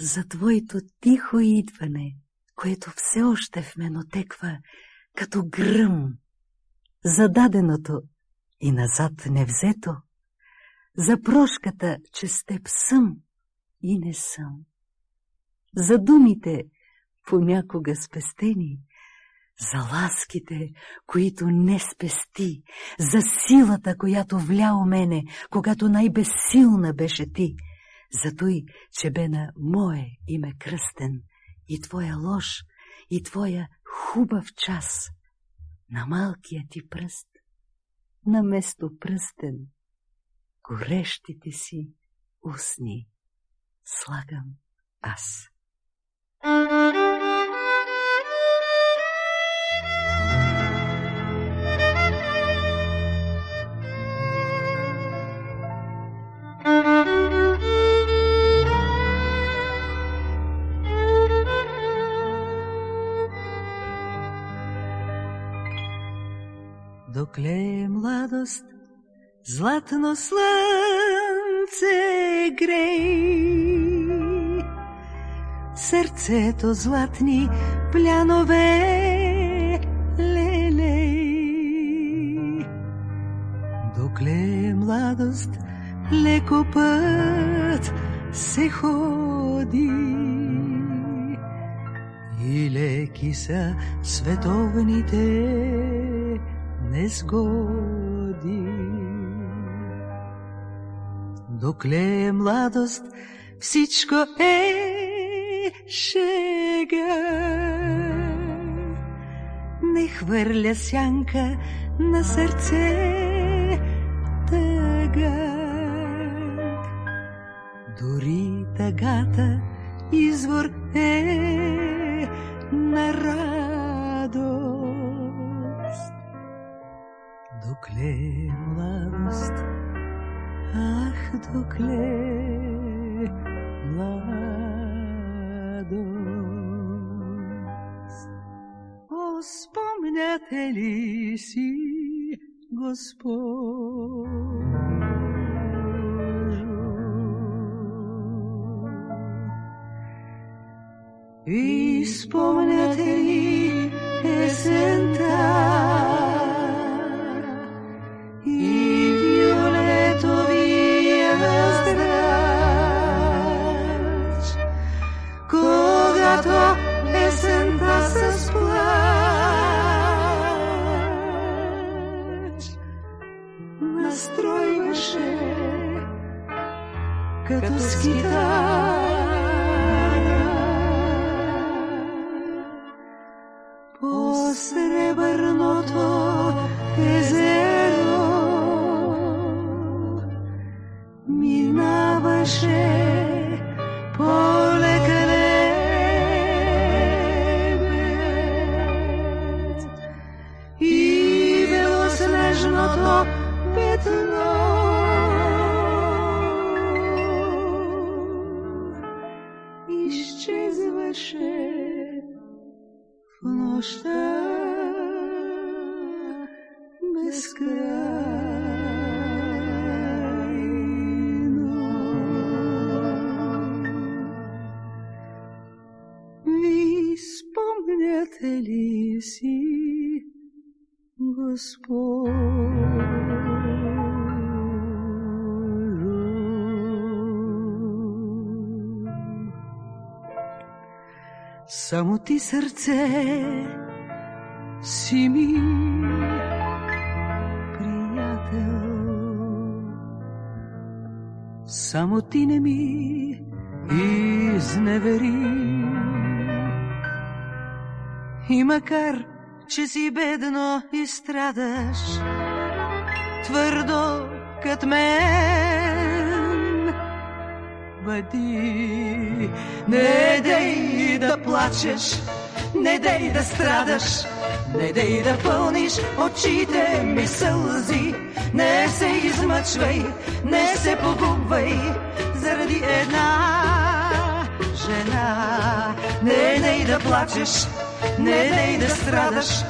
за Твоето тихо идване, което все още в мен отеква като гръм, зададеното и назад невзето, за прошката, че с теб съм и не съм, за думите, понякога спестени, за ласките, които не спести, за силата, която вля у мене, когато най-безсилна беше ти, за той, че бе на мое име кръстен, и твоя лош, и твоя хубав час, на малкия ти пръст, на место пръстен, горещите си устни слагам аз. Докле младост, златно слънце грей, сърцето златни плянове лелей. Докле младост, леко път се ходи и леки са световните незгоди. Докле е младост, всичко е шега. Не хвърля сянка на сърце тъга. Дори тъгата извор е sufocler la вспомните, Вспомнят лиси Господь. И вспомните ли сентать по сребърното езеро минаваше белоснежното петно. Изчезваше что бескрайно. И вспомнят Элиси Господь. Само ти сърце си ми приятел. Само ти не ми изневери. И макар, че си бедно и страдаш, твърдо кът мен, бъди, не дей да плачеш, не дей да страдаш, не дей да пълниш очите ми сълзи, не се измъчвай, не се погубвай заради една жена. Не дей да плачеш, не дей да страдаш,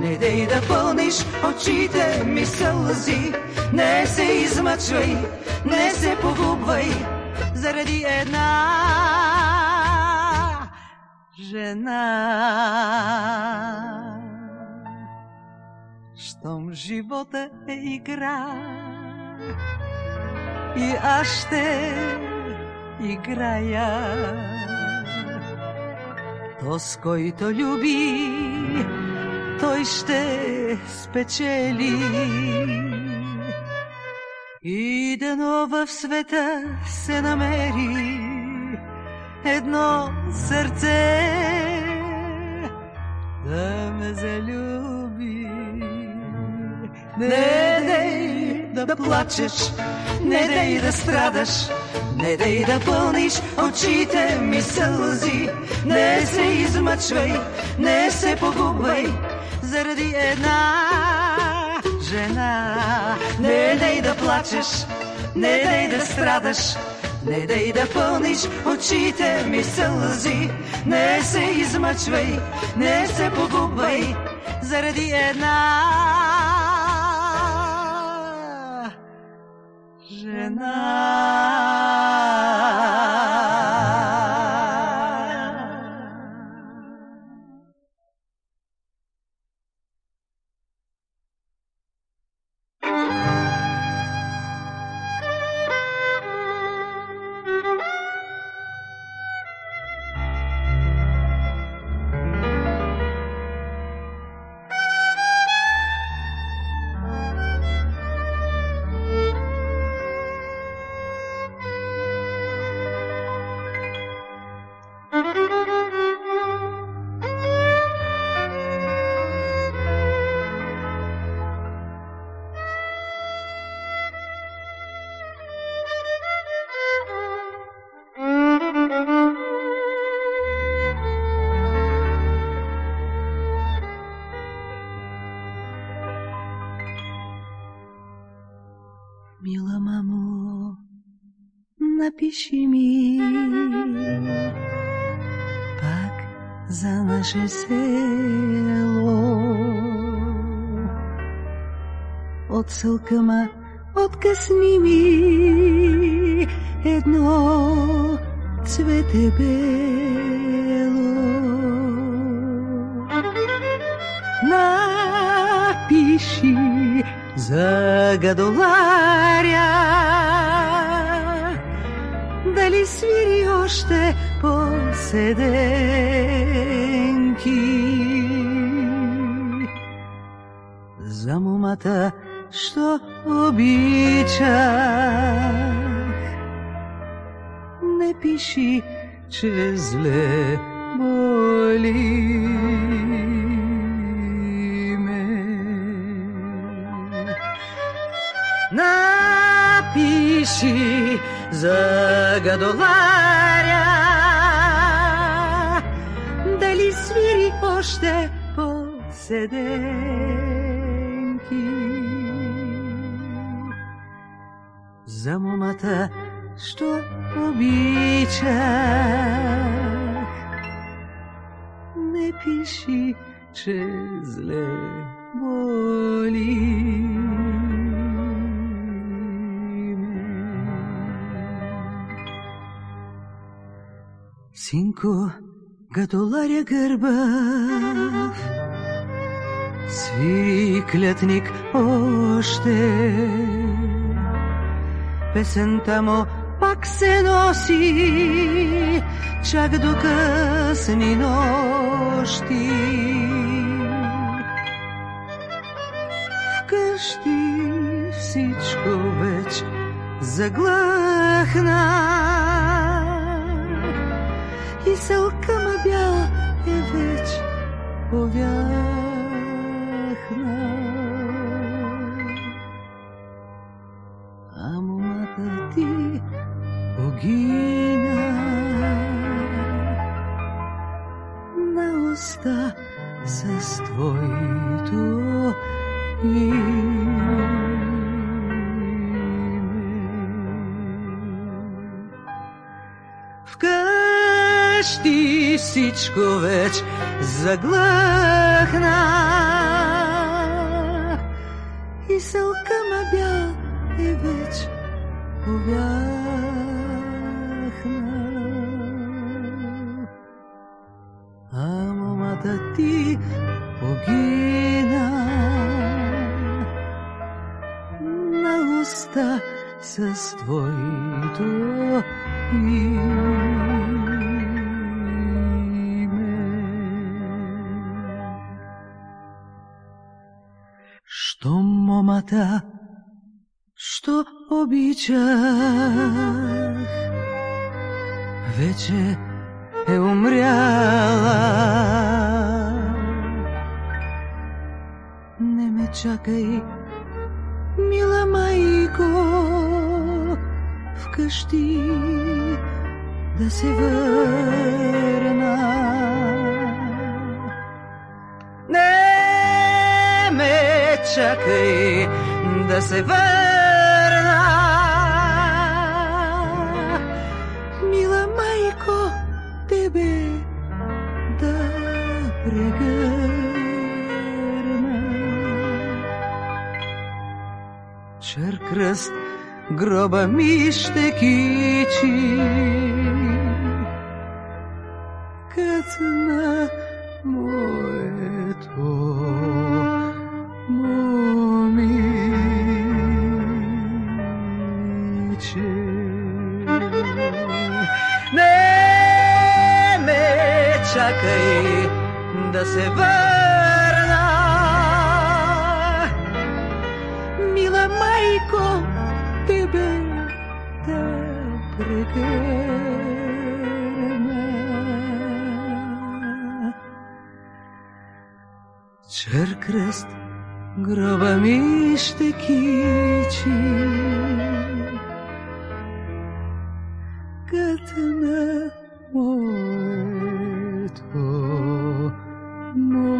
не дей да пълниш очите ми сълзи, не се измъчвай, не се погубвай заради една жена. Щом живота е игра и аз ще играя, то с който люби, той ще спечели. И дано в света се намери едно сърце да ме залюби. Не дей да плачеш, не дей да страдаш, не дей да пълниш очите ми сълзи. Не се измъчвай, не се погубвай заради една жена. Не дей да плачеш, не дей да страдаш, не дей да пълниш очите ми сълзи. Не се измъчвай, не се погубвай заради една жена. Напиши ми пак за наше село. От сълкама откъсни ми едно цвете бело. Напиши за гадоларя. Дали свири още по седенки? За момата, що обичах. Не пиши, че зле боли ме. Напиши за гадоларя Дали свири още по седенки За момата, що обичах Не пиши, че зле боли Синко, гадоларя гърбав, свири клетник още. Песента му пак се носи, чак до късни нощи. Вкъщи всичко вече заглъхна и сълкама бяла е вече повяхна. Вкъщи всичко вече заглъхна и сълкама бял е вече повяхна. да ти погина на уста с твоето име. Момата, що обичах, вече е умряла. Не ме чакай, мила майко, вкъщи да се върна. Чакай да се върна. Мила майко, тебе да прегърна. Чер кръст гроба ми ще кичи, като моето чакай да се върна. Мила майко, тебе да прегърна. Чер кръст гроба ми ще кичи, като на puerto. No